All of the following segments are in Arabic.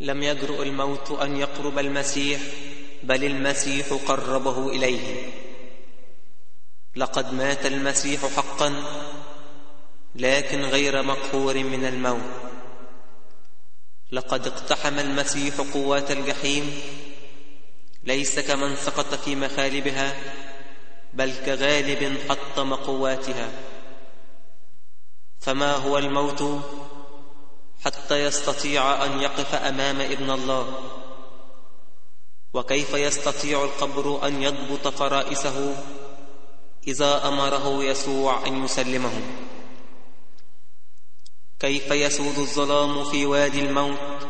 لم يجرؤ الموت أن يقرب المسيح بل المسيح قربه إليه. لقد مات المسيح حقا لكن غير مقهور من الموت. لقد اقتحم المسيح قوات الجحيم ليس كمن سقط في مخالبها بل كغالب حطم قواتها. فما هو الموت؟ حتى يستطيع أن يقف أمام ابن الله. وكيف يستطيع القبر أن يضبط فرائسه؟ إذا أمره يسوع أن يسلمه. كيف يسود الظلام في وادي الموت؟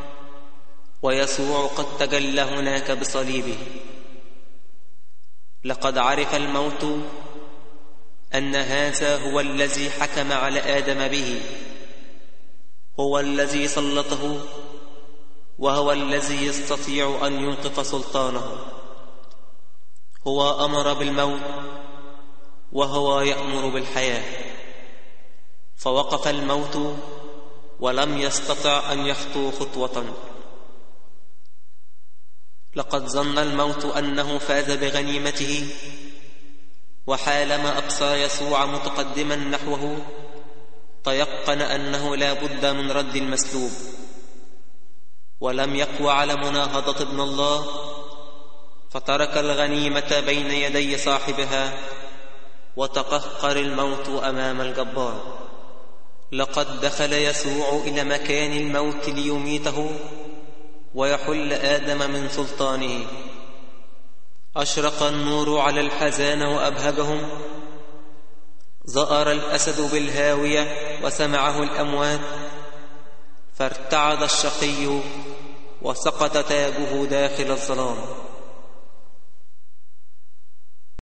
ويسوع قد تجلى هناك بصليبه. لقد عرف الموت أن هذا هو الذي حكم على آدم به. هو الذي سلطه وهو الذي يستطيع أن يوقف سلطانه. هو أمر بالموت وهو يأمر بالحياة. فوقف الموت ولم يستطع أن يخطو خطوة. لقد ظن الموت أنه فاز بغنيمته وحالما أقصى يسوع متقدما نحوه. تيقن أنه لا بد من رد المسلوب. ولم يقوى على مناهضة ابن الله فترك الغنيمة بين يدي صاحبها وتقهقر الموت أمام الجبار. لقد دخل يسوع إلى مكان الموت ليميته ويحل آدم من سلطانه. أشرق النور على الحزان وأبهجهم زأر الأسد بالهاوية وسمعه الأموات فارتعد الشقي وسقط تاجه داخل الظلام.